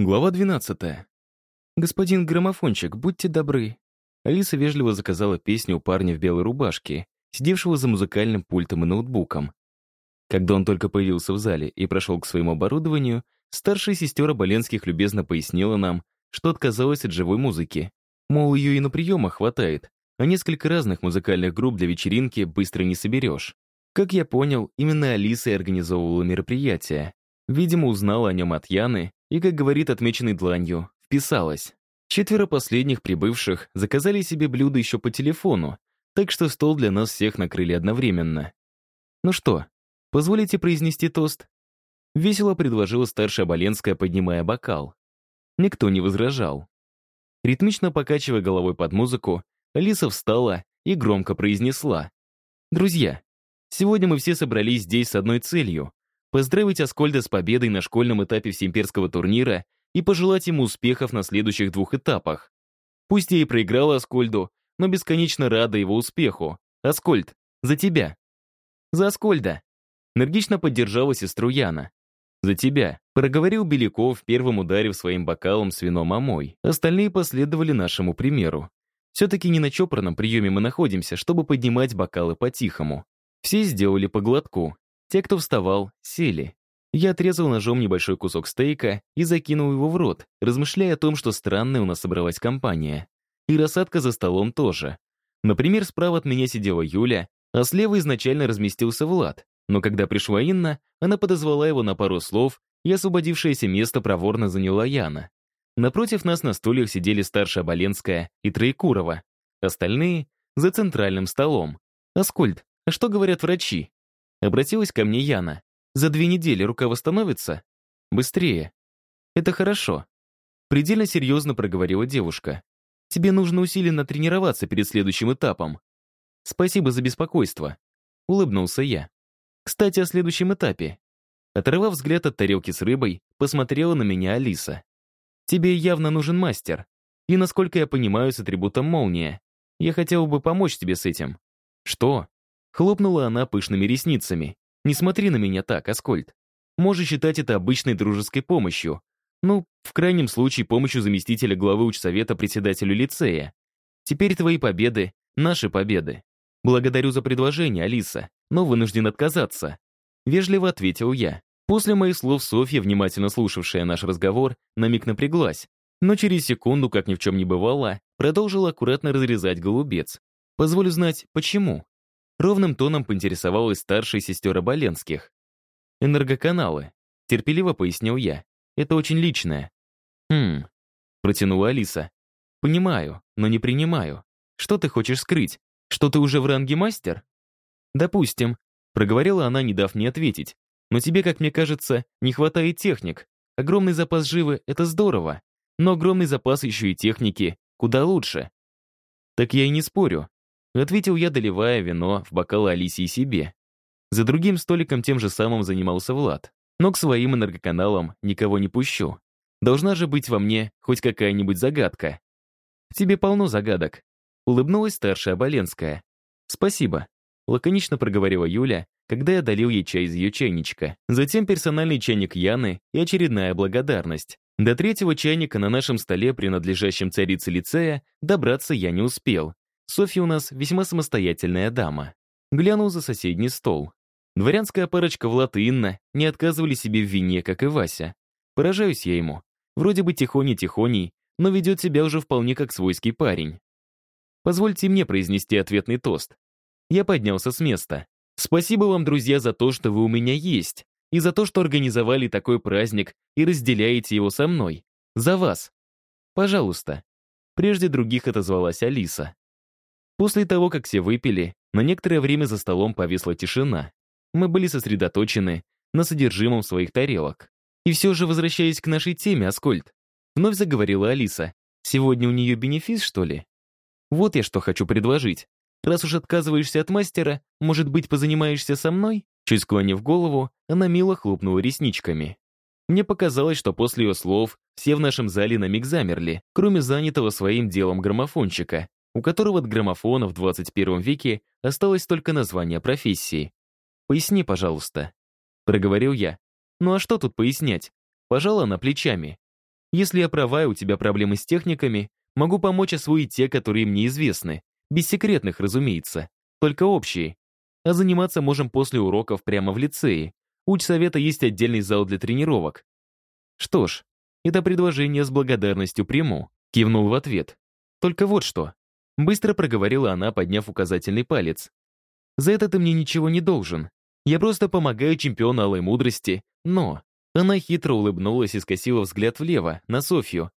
Глава 12. «Господин граммофончик, будьте добры». Алиса вежливо заказала песню у парня в белой рубашке, сидевшего за музыкальным пультом и ноутбуком. Когда он только появился в зале и прошел к своему оборудованию, старшая сестера Боленских любезно пояснила нам, что отказалась от живой музыки. Мол, ее и на приемах хватает, а несколько разных музыкальных групп для вечеринки быстро не соберешь. Как я понял, именно Алиса и организовывала мероприятие. Видимо, узнала о нем от Яны и, как говорит отмеченный дланью, вписалась. Четверо последних прибывших заказали себе блюда еще по телефону, так что стол для нас всех накрыли одновременно. «Ну что, позволите произнести тост?» Весело предложила старшая Боленская, поднимая бокал. Никто не возражал. Ритмично покачивая головой под музыку, Алиса встала и громко произнесла. «Друзья, сегодня мы все собрались здесь с одной целью поздравить Аскольда с победой на школьном этапе всеимперского турнира и пожелать ему успехов на следующих двух этапах. Пусть я и проиграла Аскольду, но бесконечно рада его успеху. Аскольд, за тебя. За Аскольда. Энергично поддержала сестру Яна. «За тебя», — проговорил Беляков, первым ударив своим бокалом с вином омой. Остальные последовали нашему примеру. Все-таки не на чопорном приеме мы находимся, чтобы поднимать бокалы по-тихому. Все сделали по глотку, те, кто вставал, сели. Я отрезал ножом небольшой кусок стейка и закинул его в рот, размышляя о том, что странная у нас собралась компания. И рассадка за столом тоже. Например, справа от меня сидела Юля, а слева изначально разместился Влад. Но когда пришла Инна, она подозвала его на пару слов, и освободившееся место проворно заняла Яна. Напротив нас на стульях сидели старшая Боленская и Троекурова. Остальные — за центральным столом. «Аскольд, а что говорят врачи?» Обратилась ко мне Яна. «За две недели рука восстановится?» «Быстрее». «Это хорошо». Предельно серьезно проговорила девушка. «Тебе нужно усиленно тренироваться перед следующим этапом». «Спасибо за беспокойство», — улыбнулся я. «Кстати, о следующем этапе». Оторвав взгляд от тарелки с рыбой, посмотрела на меня Алиса. «Тебе явно нужен мастер. И, насколько я понимаю, с атрибутом молния. Я хотела бы помочь тебе с этим». «Что?» Хлопнула она пышными ресницами. «Не смотри на меня так, Аскольд. Можешь считать это обычной дружеской помощью. Ну, в крайнем случае, помощью заместителя главы учсовета председателю лицея. Теперь твои победы — наши победы. Благодарю за предложение, Алиса, но вынужден отказаться». Вежливо ответил я. После моих слов Софья, внимательно слушавшая наш разговор, на миг напряглась, но через секунду, как ни в чем не бывало, продолжила аккуратно разрезать голубец. Позволю знать, почему. Ровным тоном поинтересовалась старшая сестера Боленских. «Энергоканалы», — терпеливо пояснил я. «Это очень личное». «Хм», — протянула Алиса. «Понимаю, но не принимаю. Что ты хочешь скрыть? Что ты уже в ранге мастер?» «Допустим», — проговорила она, не дав мне ответить. «Но тебе, как мне кажется, не хватает техник. Огромный запас живы — это здорово, но огромный запас еще и техники куда лучше». «Так я и не спорю. Ответил я, доливая вино в бокал Алисе и себе. За другим столиком тем же самым занимался Влад. Но к своим энергоканалам никого не пущу. Должна же быть во мне хоть какая-нибудь загадка. тебе полно загадок. Улыбнулась старшая Оболенская. Спасибо. Лаконично проговорила Юля, когда я долил ей чай из ее чайничка. Затем персональный чайник Яны и очередная благодарность. До третьего чайника на нашем столе, принадлежащем царице лицея, добраться я не успел. Софья у нас весьма самостоятельная дама. Глянул за соседний стол. Дворянская парочка Влад и Инна не отказывали себе в вине, как и Вася. Поражаюсь я ему. Вроде бы тихоней-тихоней, но ведет себя уже вполне как свойский парень. Позвольте мне произнести ответный тост. Я поднялся с места. Спасибо вам, друзья, за то, что вы у меня есть, и за то, что организовали такой праздник и разделяете его со мной. За вас. Пожалуйста. Прежде других отозвалась Алиса. После того, как все выпили, на некоторое время за столом повисла тишина. Мы были сосредоточены на содержимом своих тарелок. И все же, возвращаясь к нашей теме, Аскольд, вновь заговорила Алиса. Сегодня у нее бенефис, что ли? Вот я что хочу предложить. Раз уж отказываешься от мастера, может быть, позанимаешься со мной? Чуть склонив голову, она мило хлопнула ресничками. Мне показалось, что после ее слов все в нашем зале на миг замерли, кроме занятого своим делом граммофончика, у которого от граммофона в 21 веке осталось только название профессии. «Поясни, пожалуйста», — проговорил я. «Ну а что тут пояснять?» Пожала она плечами. Если я права у тебя проблемы с техниками, могу помочь освоить те, которые мне известны. Без секретных, разумеется. Только общие. А заниматься можем после уроков прямо в лицее. У совета есть отдельный зал для тренировок. Что ж, это предложение с благодарностью приму. Кивнул в ответ. Только вот что. Быстро проговорила она, подняв указательный палец. За это ты мне ничего не должен. Я просто помогаю чемпиону Алой Мудрости, но... Она хитро улыбнулась и скосила взгляд влево, на Софью.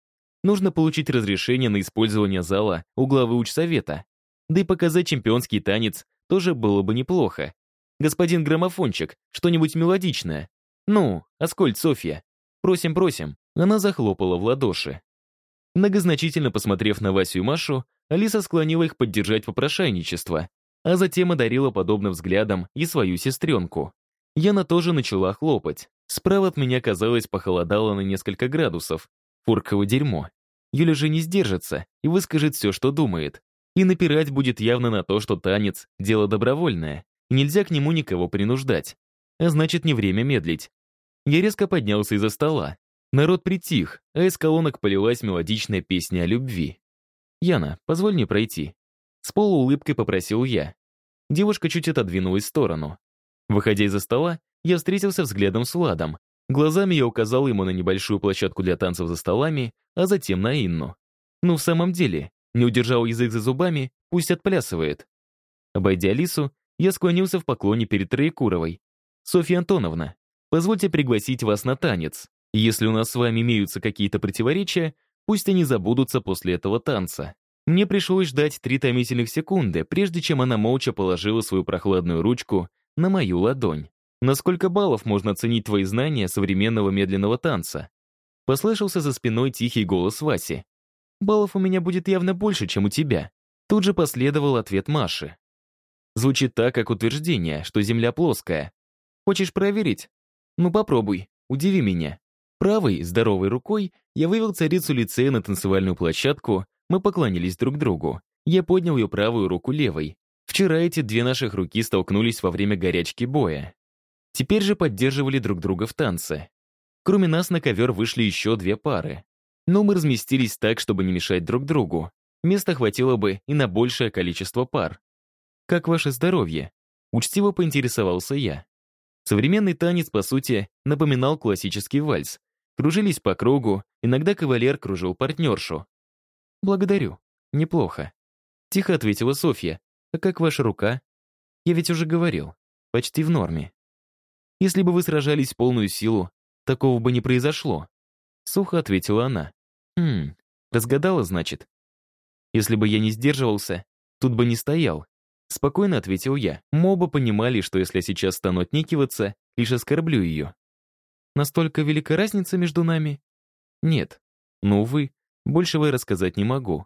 Нужно получить разрешение на использование зала у главы учсовета. Да и показать чемпионский танец тоже было бы неплохо. Господин граммофончик, что-нибудь мелодичное. Ну, Аскольд, Софья. Просим, просим. Она захлопала в ладоши. Многозначительно посмотрев на Васю и Машу, Алиса склонила их поддержать попрошайничество, а затем одарила подобным взглядом и свою сестренку. Яна тоже начала хлопать. Справа от меня, казалось, похолодало на несколько градусов. Фурково дерьмо. Юля же не сдержится и выскажет все, что думает. И напирать будет явно на то, что танец — дело добровольное, и нельзя к нему никого принуждать. А значит, не время медлить. Я резко поднялся из-за стола. Народ притих, а из колонок полилась мелодичная песня о любви. «Яна, позволь мне пройти». С полуулыбкой попросил я. Девушка чуть отодвинулась в сторону. Выходя из-за стола, я встретился взглядом с Владом. Глазами я указал ему на небольшую площадку для танцев за столами, а затем на Инну. Ну, в самом деле, не удержал язык за зубами, пусть отплясывает. Обойдя Алису, я склонился в поклоне перед Троекуровой. «Софья Антоновна, позвольте пригласить вас на танец. Если у нас с вами имеются какие-то противоречия, пусть они забудутся после этого танца». Мне пришлось ждать три томительных секунды, прежде чем она молча положила свою прохладную ручку на мою ладонь. На сколько баллов можно оценить твои знания современного медленного танца? Послышался за спиной тихий голос Васи. Баллов у меня будет явно больше, чем у тебя. Тут же последовал ответ Маши. Звучит так, как утверждение, что Земля плоская. Хочешь проверить? Ну попробуй, удиви меня. Правой, здоровой рукой я вывел царицу лицея на танцевальную площадку мы поклонились друг другу. Я поднял ее правую руку левой. Вчера эти две наших руки столкнулись во время горячки боя. Теперь же поддерживали друг друга в танце. Кроме нас на ковер вышли еще две пары. Но мы разместились так, чтобы не мешать друг другу. Места хватило бы и на большее количество пар. «Как ваше здоровье?» Учтиво поинтересовался я. Современный танец, по сути, напоминал классический вальс. Кружились по кругу, иногда кавалер кружил партнершу. «Благодарю. Неплохо». Тихо ответила Софья. «А как ваша рука?» «Я ведь уже говорил. Почти в норме. Если бы вы сражались в полную силу, такого бы не произошло». Сухо ответила она. «Хм, разгадала, значит?» «Если бы я не сдерживался, тут бы не стоял». Спокойно ответил я. Мы понимали, что если сейчас стану отнекиваться, лишь оскорблю ее. Настолько велика разница между нами? Нет. Но, увы, Большего я рассказать не могу.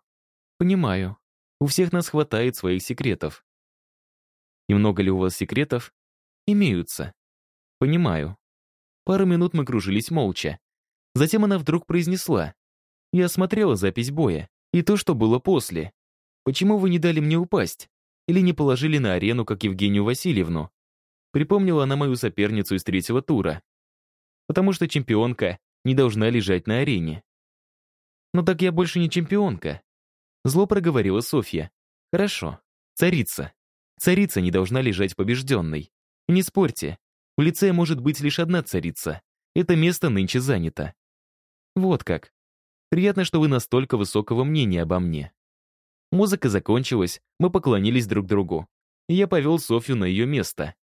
Понимаю. У всех нас хватает своих секретов. И много ли у вас секретов? Имеются. Понимаю. Пару минут мы кружились молча. Затем она вдруг произнесла. Я смотрела запись боя. И то, что было после. Почему вы не дали мне упасть? Или не положили на арену, как Евгению Васильевну? Припомнила она мою соперницу из третьего тура. Потому что чемпионка не должна лежать на арене. «Ну так я больше не чемпионка». Зло проговорила Софья. «Хорошо. Царица. Царица не должна лежать побежденной. Не спорьте. В лице может быть лишь одна царица. Это место нынче занято». «Вот как. Приятно, что вы настолько высокого мнения обо мне». Музыка закончилась, мы поклонились друг другу. Я повел Софью на ее место.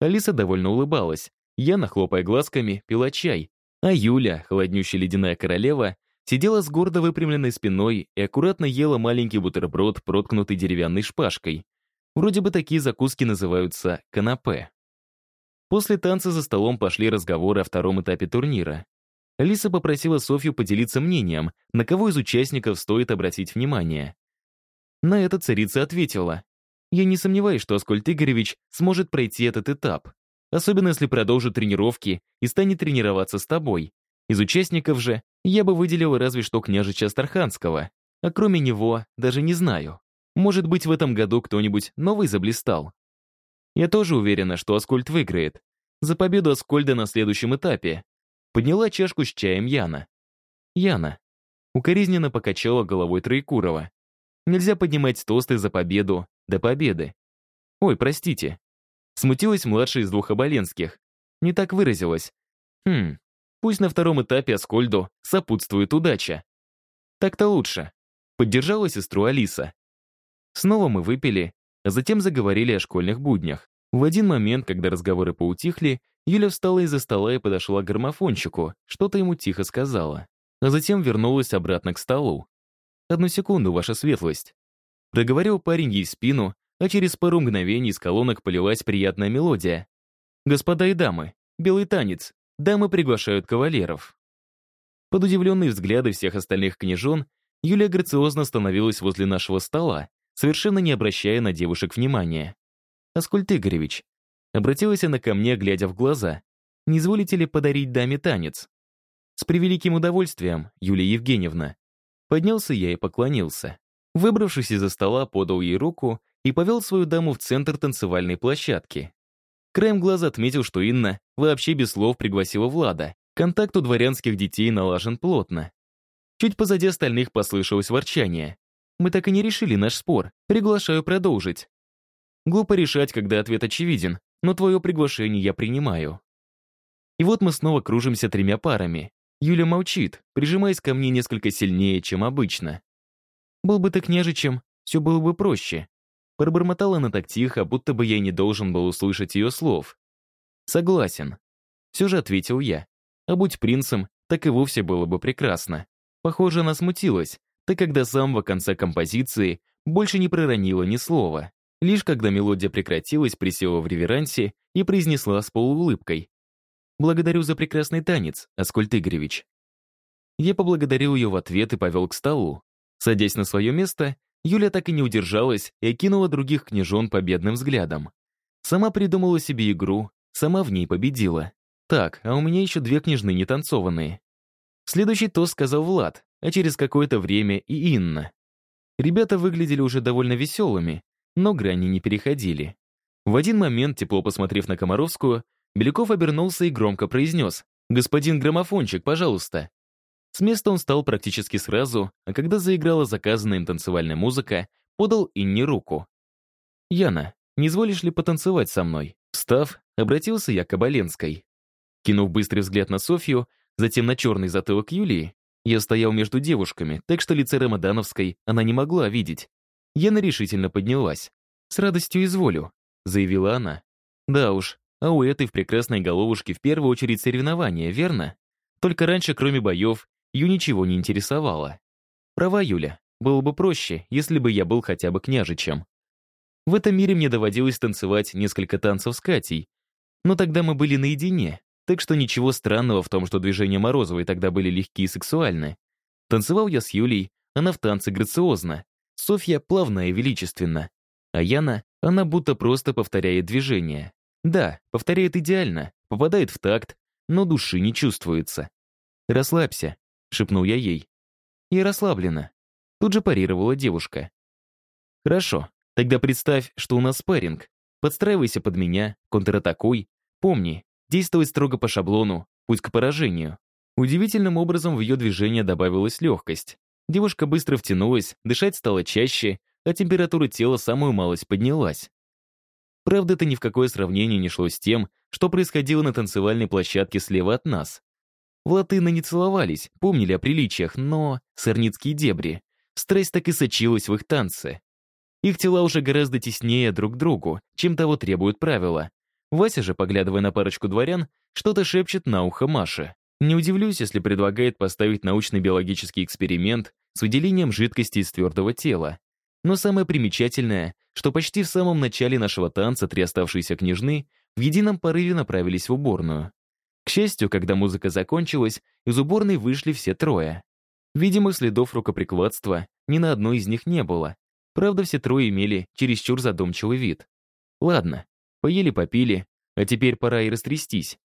Алиса довольно улыбалась. Я, нахлопая глазками, пила чай. А Юля, холоднющая ледяная королева, Сидела с гордо выпрямленной спиной и аккуратно ела маленький бутерброд, проткнутый деревянной шпажкой. Вроде бы такие закуски называются канапе. После танца за столом пошли разговоры о втором этапе турнира. Алиса попросила Софью поделиться мнением, на кого из участников стоит обратить внимание. На это царица ответила. «Я не сомневаюсь, что Аскольд Игоревич сможет пройти этот этап, особенно если продолжит тренировки и станет тренироваться с тобой. Из участников же я бы выделил разве что княжича Старханского, а кроме него даже не знаю. Может быть, в этом году кто-нибудь новый заблистал. Я тоже уверена, что Аскольд выиграет. За победу Аскольда на следующем этапе. Подняла чашку с чаем Яна. Яна. Укоризненно покачала головой Троекурова. Нельзя поднимать тосты за победу до победы. Ой, простите. Смутилась младшая из двух оболенских. Не так выразилась. Хм, пусть на втором этапе Аскольду сопутствует удача. Так-то лучше. Поддержала сестру Алиса. Снова мы выпили, а затем заговорили о школьных буднях. В один момент, когда разговоры поутихли, Юля встала из-за стола и подошла к граммофончику, что-то ему тихо сказала. А затем вернулась обратно к столу. «Одну секунду, ваша светлость». Проговорил парень ей спину, а через пару мгновений из колонок полилась приятная мелодия. «Господа и дамы, белый танец, дамы приглашают кавалеров». Под удивленные взгляды всех остальных княжон Юлия грациозно становилась возле нашего стола, совершенно не обращая на девушек внимания. «Аскольд Игоревич», обратилась она ко мне, глядя в глаза, «не изволите ли подарить даме танец?» «С превеликим удовольствием, Юлия Евгеньевна». Поднялся я и поклонился. Выбравшись из-за стола, подал ей руку и повел свою даму в центр танцевальной площадки. Краем глаза отметил, что Инна вообще без слов пригласила Влада. Контакт у дворянских детей налажен плотно. Чуть позади остальных послышалось ворчание. Мы так и не решили наш спор. Приглашаю продолжить. Глупо решать, когда ответ очевиден, но твое приглашение я принимаю. И вот мы снова кружимся тремя парами. Юля молчит, прижимаясь ко мне несколько сильнее, чем обычно. Был бы ты княжичем, все было бы проще. Пробормотала она так тихо, будто бы я не должен был услышать ее слов. «Согласен». Все же ответил я. А будь принцем, так и вовсе было бы прекрасно. Похоже, она смутилась, так как до самого конца композиции больше не проронила ни слова. Лишь когда мелодия прекратилась, присела в реверансе и произнесла с полуулыбкой. «Благодарю за прекрасный танец, Аскольд Игоревич». Я поблагодарил ее в ответ и повел к столу. Садясь на свое место, Юля так и не удержалась и окинула других княжон победным взглядом. Сама придумала себе игру, сама в ней победила. Так, а у меня еще две княжны не танцованные. Следующий тост сказал Влад, а через какое-то время и Инна. Ребята выглядели уже довольно веселыми, но грани не переходили. В один момент, тепло посмотрев на Комаровскую, Беляков обернулся и громко произнес «Господин граммофончик, пожалуйста». С места он встал практически сразу, а когда заиграла заказанная им танцевальная музыка, подал Инне руку. «Яна, не изволишь ли потанцевать со мной?» Встав, обратился я к Оболенской. Кинув быстрый взгляд на Софью, затем на черный затылок Юлии, я стоял между девушками, так что лице Рамадановской она не могла видеть. Яна решительно поднялась. «С радостью изволю», — заявила она. «Да уж, а у этой в прекрасной головушке в первую очередь соревнования, верно? Только раньше, кроме боев, ее ничего не интересовало. Права Юля, было бы проще, если бы я был хотя бы княжичем. В этом мире мне доводилось танцевать несколько танцев с Катей, но тогда мы были наедине, так что ничего странного в том, что движения Морозовой тогда были легкие и сексуальны. Танцевал я с Юлей, она в танце грациозно, Софья плавно и величественно, а Яна, она будто просто повторяет движения. Да, повторяет идеально, попадает в такт, но души не чувствуется. «Расслабься», — шепнул я ей. «Я расслаблена», — тут же парировала девушка. «Хорошо, тогда представь, что у нас спарринг. Подстраивайся под меня, контратакуй. Помни, действовать строго по шаблону, путь к поражению». Удивительным образом в ее движение добавилась легкость. Девушка быстро втянулась, дышать стало чаще, а температура тела самую малость поднялась. Правда, это ни в какое сравнение не шло с тем, что происходило на танцевальной площадке слева от нас. Латыны не целовались, помнили о приличиях, но... Сорницкие дебри. Страсть так и сочилась в их танце. Их тела уже гораздо теснее друг к другу, чем того требуют правила. Вася же, поглядывая на парочку дворян, что-то шепчет на ухо Маше. Не удивлюсь, если предлагает поставить научный биологический эксперимент с выделением жидкости из твердого тела. Но самое примечательное, что почти в самом начале нашего танца три оставшиеся княжны в едином порыве направились в уборную. К счастью, когда музыка закончилась, из уборной вышли все трое. Видимых следов рукоприкладства ни на одной из них не было. Правда, все трое имели чересчур задумчивый вид. Ладно, поели-попили, а теперь пора и растрястись.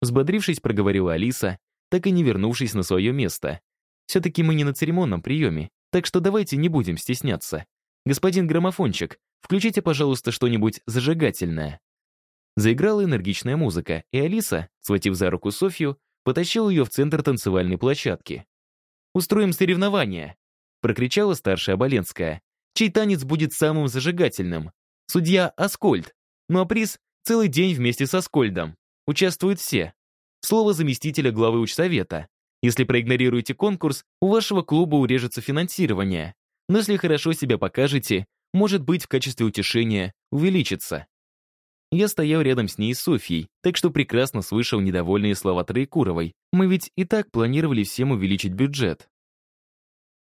Взбодрившись, проговорила Алиса, так и не вернувшись на свое место. Все-таки мы не на церемонном приеме, так что давайте не будем стесняться. Господин граммофончик, включите, пожалуйста, что-нибудь зажигательное. Заиграла энергичная музыка, и Алиса, схватив за руку Софью, потащила ее в центр танцевальной площадки. устроим соревнование!» прокричала старшая Оболенская. «Чей танец будет самым зажигательным? Судья Аскольд. Ну а приз — целый день вместе с Аскольдом. Участвуют все. Слово заместителя главы учсовета. Если проигнорируете конкурс, у вашего клуба урежется финансирование. Но если хорошо себя покажете, может быть, в качестве утешения увеличится. Я стоял рядом с ней и Софьей, так что прекрасно слышал недовольные слова Троекуровой. Мы ведь и так планировали всем увеличить бюджет.